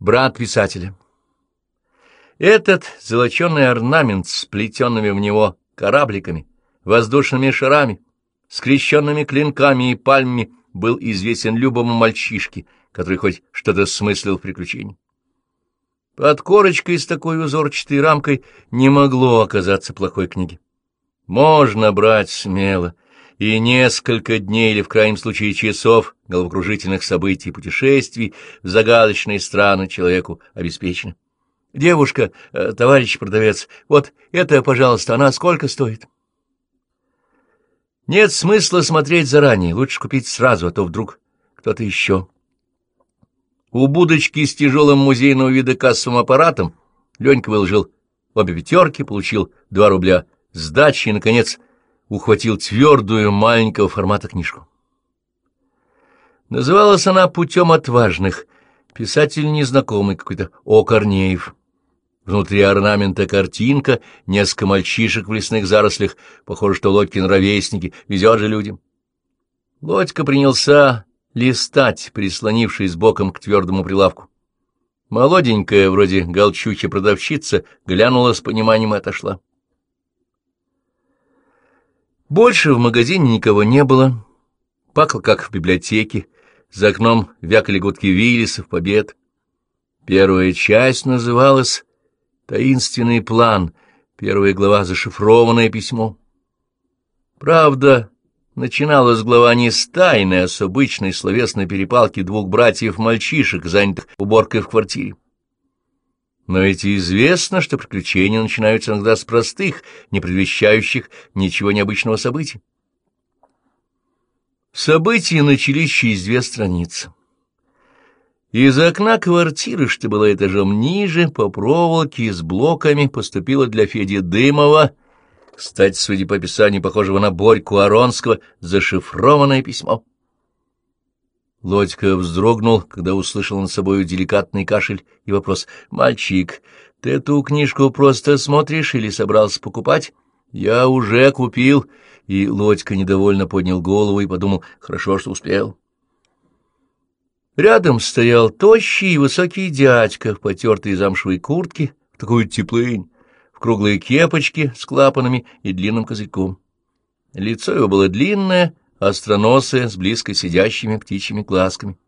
Брат писателя. Этот золоченый орнамент с плетенными в него корабликами, воздушными шарами, скрещенными клинками и пальмами был известен любому мальчишке, который хоть что-то смыслил в приключении. Под корочкой с такой узорчатой рамкой не могло оказаться плохой книги. Можно брать смело, и несколько дней или, в крайнем случае, часов головокружительных событий и путешествий в загадочные страны человеку обеспечены. Девушка, э, товарищ продавец, вот это, пожалуйста, она сколько стоит? Нет смысла смотреть заранее, лучше купить сразу, а то вдруг кто-то еще. У будочки с тяжелым музейного вида кассовым аппаратом Ленька выложил обе пятерки, получил два рубля сдачи и, наконец, ухватил твердую маленького формата книжку. Называлась она «Путем отважных», писатель незнакомый какой-то, О. Корнеев. Внутри орнамента картинка, несколько мальчишек в лесных зарослях, похоже, что Лодькин ровесники, везет же людям. Лодька принялся листать, прислонившись боком к твердому прилавку. Молоденькая, вроде галчухи продавщица, глянула с пониманием и отошла. Больше в магазине никого не было. Пахло, как в библиотеке. За окном вякали гудки Виллисов, побед. Первая часть называлась «Таинственный план», первая глава «Зашифрованное письмо». Правда, начиналась глава не с тайны, а с обычной словесной перепалки двух братьев-мальчишек, занятых уборкой в квартире. Но ведь известно, что приключения начинаются иногда с простых, не предвещающих ничего необычного событий. События начались через две страницы. Из окна квартиры, что была этажом ниже, по проволоке с блоками поступила для Феди Дымова, кстати, судя по описанию, похожего на Борьку Аронского, зашифрованное письмо. Лодька вздрогнул, когда услышал над собой деликатный кашель и вопрос. «Мальчик, ты эту книжку просто смотришь или собрался покупать?» «Я уже купил». И Лодька недовольно поднял голову и подумал, хорошо, что успел. Рядом стоял тощий и высокий дядька в потертой замшевой куртке, в такую теплынь, в круглой кепочке с клапанами и длинным козырьком. Лицо его было длинное, остроносая, с близко сидящими птичьими глазками.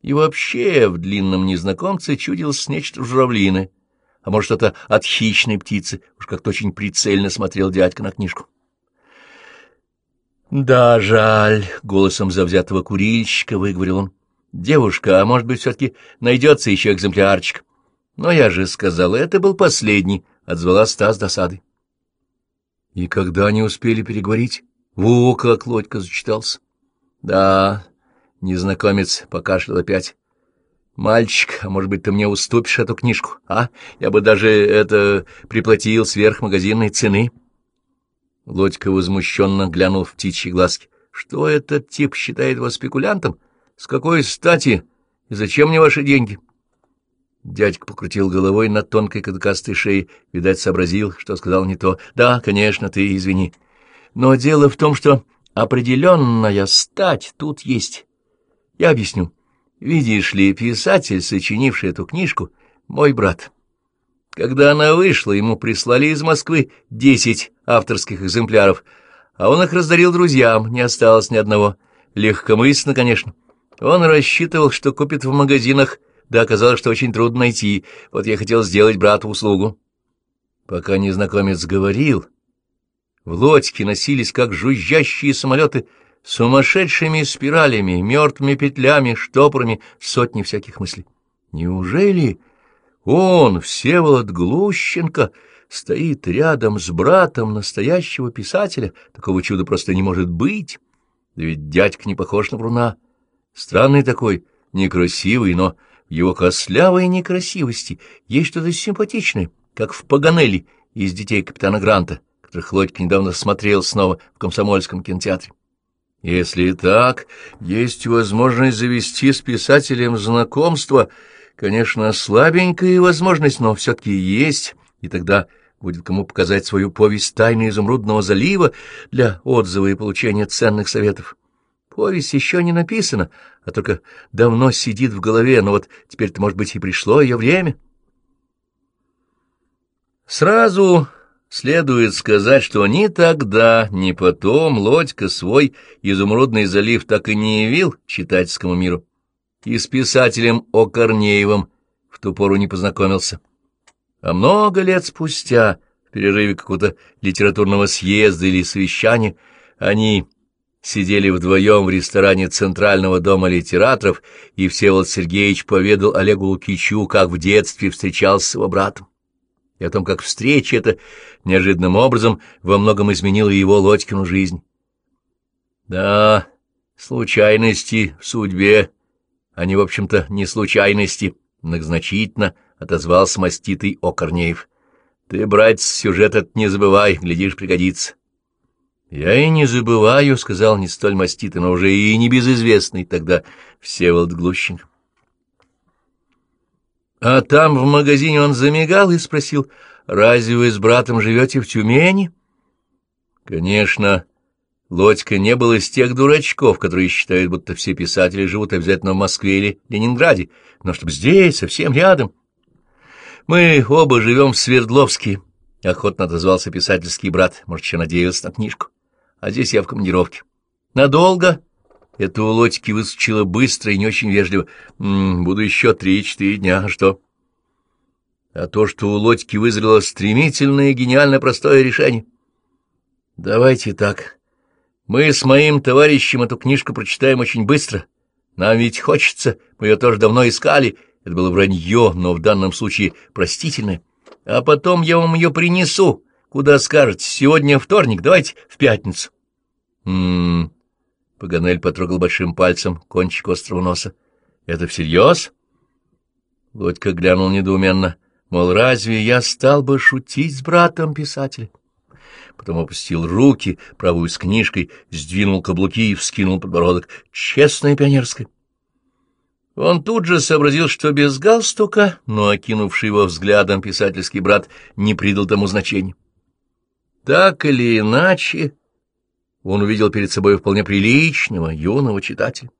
И вообще в длинном незнакомце чудилось нечто журавлиное, а может, это от хищной птицы, уж как-то очень прицельно смотрел дядька на книжку. «Да, жаль», — голосом завзятого курильщика выговорил он. «Девушка, а может быть, все-таки найдется еще экземплярчик?» «Но я же сказал, это был последний», — отзвала Стас досады. «И когда они успели переговорить?» Во как Лодька зачитался. Да, незнакомец покашлял опять. Мальчик, а может быть, ты мне уступишь эту книжку, а? Я бы даже это приплатил сверх магазинной цены. Лодька возмущенно глянул в птичьи глазки. Что этот тип считает вас спекулянтом? С какой стати? И зачем мне ваши деньги? Дядька покрутил головой на тонкой каткастой шее, видать, сообразил, что сказал не то. Да, конечно, ты извини. Но дело в том, что определенная стать тут есть. Я объясню. Видишь ли, писатель, сочинивший эту книжку, мой брат. Когда она вышла, ему прислали из Москвы десять авторских экземпляров, а он их раздарил друзьям, не осталось ни одного. Легкомысленно, конечно. Он рассчитывал, что купит в магазинах, да оказалось, что очень трудно найти. Вот я хотел сделать брату услугу. Пока незнакомец говорил, в лодьке носились, как жужжащие самолеты, сумасшедшими спиралями, мертвыми петлями, штопорами, сотни всяких мыслей. Неужели он, Всеволод Глущенко, стоит рядом с братом настоящего писателя? Такого чуда просто не может быть. Да ведь дядька не похож на Бруна. Странный такой, некрасивый, но в его костлявой некрасивости есть что-то симпатичное, как в Паганелли из «Детей капитана Гранта» которых Лодька недавно смотрел снова в Комсомольском кинотеатре. Если так, есть возможность завести с писателем знакомство. Конечно, слабенькая возможность, но все-таки есть, и тогда будет кому показать свою повесть «Тайны изумрудного залива» для отзыва и получения ценных советов. Повесть еще не написана, а только давно сидит в голове, но вот теперь-то, может быть, и пришло ее время. Сразу следует сказать, что ни тогда, ни потом Лодька свой изумрудный залив так и не явил читательскому миру. И с писателем О. Корнеевым в ту пору не познакомился. А много лет спустя, в перерыве какого-то литературного съезда или совещания, они сидели вдвоем в ресторане Центрального дома литераторов, и Всеволод Сергеевич поведал Олегу Лукичу, как в детстве встречался с его братом, и о том, как встреча эта неожиданным образом во многом изменила его Лодькину жизнь. Да, случайности в судьбе, они, в общем-то, не случайности, многозначительно отозвался маститый Окорнеев. Ты, брать сюжет этот не забывай, глядишь, пригодится. — Я и не забываю, — сказал не столь маститый, но уже и небезызвестный тогда Всеволод Глущенко. А там в магазине он замигал и спросил, «Разве вы с братом живете в Тюмени?» Конечно, Лодька не был из тех дурачков, которые считают, будто все писатели живут обязательно в Москве или Ленинграде, но чтобы здесь, совсем рядом. «Мы оба живем в Свердловске», — охотно отозвался писательский брат, может, еще надеялся на книжку а здесь я в командировке. Надолго? Это у Лотики выскочило быстро и не очень вежливо. М -м, буду еще три-четыре дня, а что? А то, что у Лотики вызрело стремительное и гениально простое решение. Давайте так. Мы с моим товарищем эту книжку прочитаем очень быстро. Нам ведь хочется, мы ее тоже давно искали. Это было вранье, но в данном случае простительное. А потом я вам ее принесу Куда скажете? Сегодня вторник, давайте в пятницу. М-м. Паганель потрогал большим пальцем кончик острого носа. Это всерьез? Лодька глянул недоуменно. Мол, разве я стал бы шутить с братом писателя? Потом опустил руки, правую с книжкой, сдвинул каблуки и вскинул подбородок. Честная пионерская. Он тут же сообразил, что без галстука, но, окинувший его взглядом писательский брат, не придал тому значения. Так или иначе, он увидел перед собой вполне приличного, юного читателя.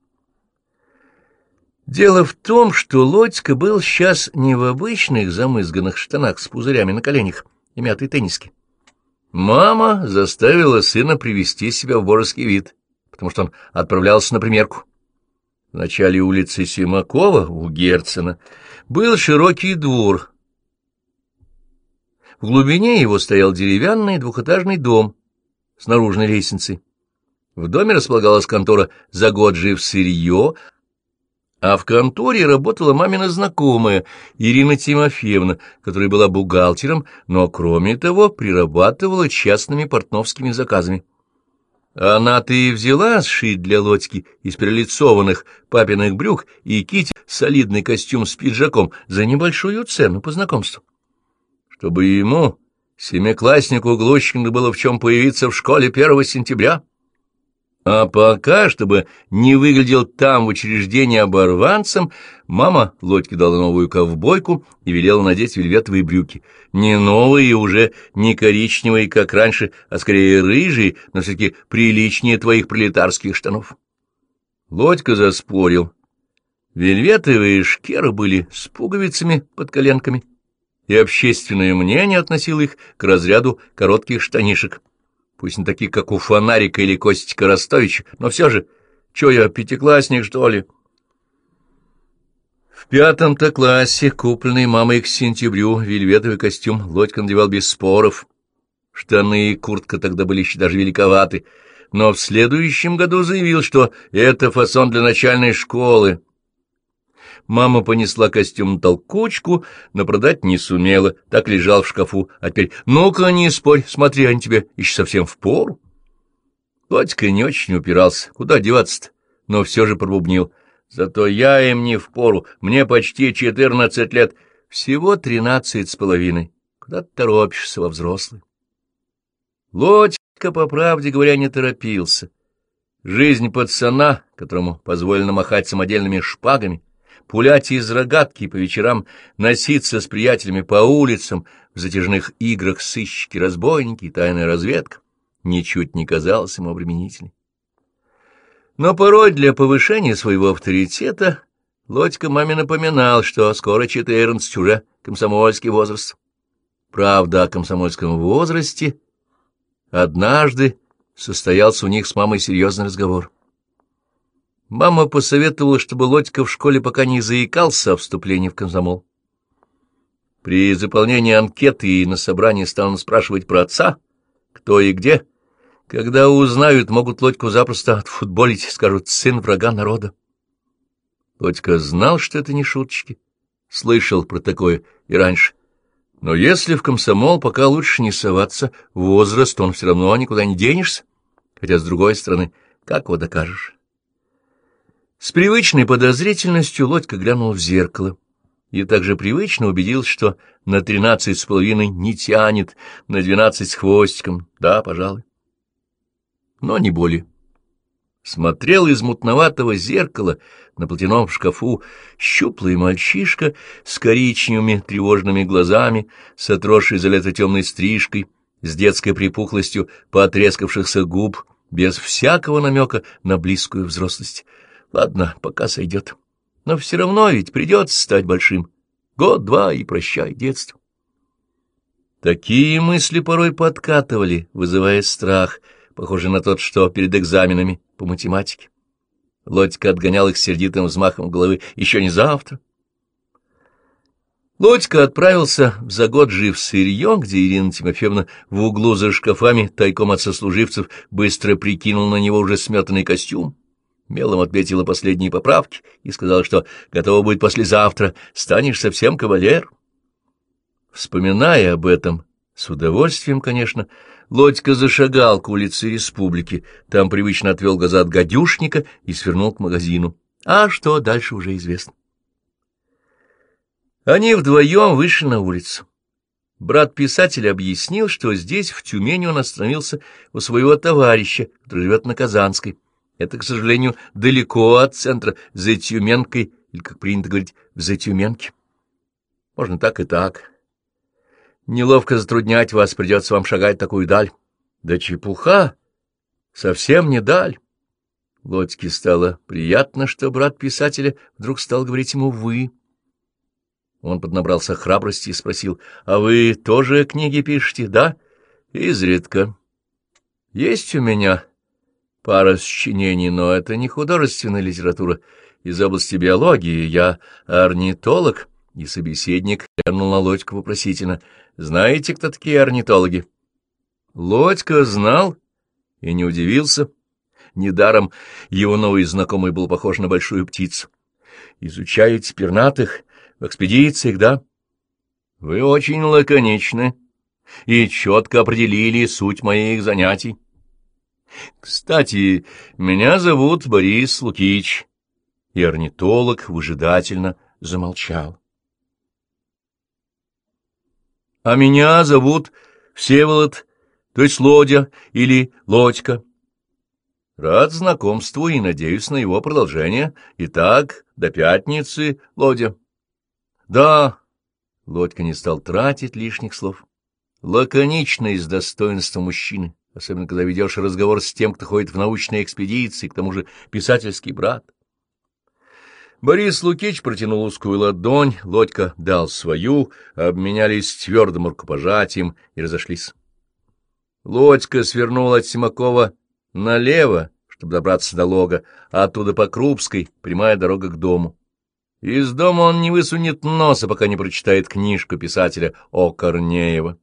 Дело в том, что Лодька был сейчас не в обычных замызганных штанах с пузырями на коленях и мятой тенниске. Мама заставила сына привести себя в божеский вид, потому что он отправлялся на примерку. В начале улицы Симакова у Герцена был широкий двор, в глубине его стоял деревянный двухэтажный дом с наружной лестницей. В доме располагалась контора «За год жив сырье», а в конторе работала мамина знакомая Ирина Тимофеевна, которая была бухгалтером, но, кроме того, прирабатывала частными портновскими заказами. Она-то и взяла сшить для Лодьки из перелицованных папиных брюк и кить солидный костюм с пиджаком за небольшую цену по знакомству чтобы ему, семикласснику Глущенко, было в чем появиться в школе 1 сентября. А пока, чтобы не выглядел там в учреждении оборванцем, мама Лодьке дала новую ковбойку и велела надеть вельветовые брюки. Не новые, уже не коричневые, как раньше, а скорее рыжие, но все-таки приличнее твоих пролетарских штанов. Лодька заспорил. Вельветовые шкеры были с пуговицами под коленками и общественное мнение относило их к разряду коротких штанишек. Пусть не таких, как у Фонарика или Костика Ростовича, но все же, что я, пятиклассник, что ли? В пятом-то классе, купленный мамой к сентябрю, вельветовый костюм Лодька надевал без споров. Штаны и куртка тогда были еще даже великоваты, но в следующем году заявил, что это фасон для начальной школы, Мама понесла костюм на толкучку, но продать не сумела, так лежал в шкафу. А теперь, ну-ка, не спорь, смотри, они тебе еще совсем в пору. Батька не очень упирался, куда деваться-то, но все же пробубнил. Зато я им не в пору, мне почти четырнадцать лет, всего тринадцать с половиной. Куда ты торопишься во взрослый? Лодька, по правде говоря, не торопился. Жизнь пацана, которому позволено махать самодельными шпагами, пулять из рогатки и по вечерам носиться с приятелями по улицам в затяжных играх сыщики-разбойники и тайная разведка, ничуть не казалось ему обременительной. Но порой для повышения своего авторитета Лодька маме напоминал, что скоро четырнадцать уже комсомольский возраст. Правда, о комсомольском возрасте однажды состоялся у них с мамой серьезный разговор. Мама посоветовала, чтобы Лодька в школе пока не заикался о вступлении в комсомол. При заполнении анкеты и на собрании станут спрашивать про отца, кто и где — когда узнают, могут Лодьку запросто отфутболить, скажут «сын врага народа». Лодька знал, что это не шуточки, слышал про такое и раньше. Но если в комсомол пока лучше не соваться, возраст он все равно никуда не денешься, хотя, с другой стороны, как его докажешь? С привычной подозрительностью Лодька глянул в зеркало и также привычно убедился, что на тринадцать с половиной не тянет, на двенадцать с хвостиком, да, пожалуй но не более. Смотрел из мутноватого зеркала на платяном шкафу щуплый мальчишка с коричневыми тревожными глазами, с отросшей за лето темной стрижкой, с детской припухлостью потрескавшихся губ, без всякого намека на близкую взрослость. Ладно, пока сойдет. Но все равно ведь придется стать большим. Год-два и прощай детство. Такие мысли порой подкатывали, вызывая страх — похожий на тот, что перед экзаменами по математике. Лодька отгонял их сердитым взмахом головы. «Еще не завтра». Лодька отправился в загод жив сырье, где Ирина Тимофеевна в углу за шкафами, тайком от сослуживцев, быстро прикинул на него уже сметанный костюм. Мелом отметила последние поправки и сказала, что готова будет послезавтра, станешь совсем кавалер. Вспоминая об этом, с удовольствием, конечно, Лодька зашагал к улице Республики, там привычно отвел глаза от гадюшника и свернул к магазину. А что дальше уже известно. Они вдвоем вышли на улицу. Брат писателя объяснил, что здесь, в Тюмени, он остановился у своего товарища, который живет на Казанской. Это, к сожалению, далеко от центра, за Тюменкой, или, как принято говорить, в Затюменке. Можно так и так. Неловко затруднять вас, придется вам шагать такую даль. Да чепуха! Совсем не даль. Лодьке стало приятно, что брат писателя вдруг стал говорить ему «вы». Он поднабрался храбрости и спросил, «А вы тоже книги пишете, да?» «Изредка. Есть у меня пара сочинений, но это не художественная литература. Из области биологии я орнитолог». И собеседник глянул на Лодьку вопросительно. «Знаете, кто такие орнитологи?» Лодька знал и не удивился. Недаром его новый знакомый был похож на большую птицу. «Изучаете пернатых в экспедициях, да?» «Вы очень лаконичны и четко определили суть моих занятий. Кстати, меня зовут Борис Лукич». И орнитолог выжидательно замолчал. А меня зовут Всеволод, то есть Лодя или Лодька. Рад знакомству и надеюсь на его продолжение. Итак, до пятницы, Лодя. Да, Лодька не стал тратить лишних слов. Лаконичность достоинства мужчины, особенно когда ведешь разговор с тем, кто ходит в научные экспедиции, к тому же писательский брат. Борис Лукич протянул узкую ладонь, Лодька дал свою, обменялись твердым рукопожатием и разошлись. Лодька свернул от Симакова налево, чтобы добраться до лога, а оттуда по Крупской, прямая дорога к дому. Из дома он не высунет носа, пока не прочитает книжку писателя О. Корнеева.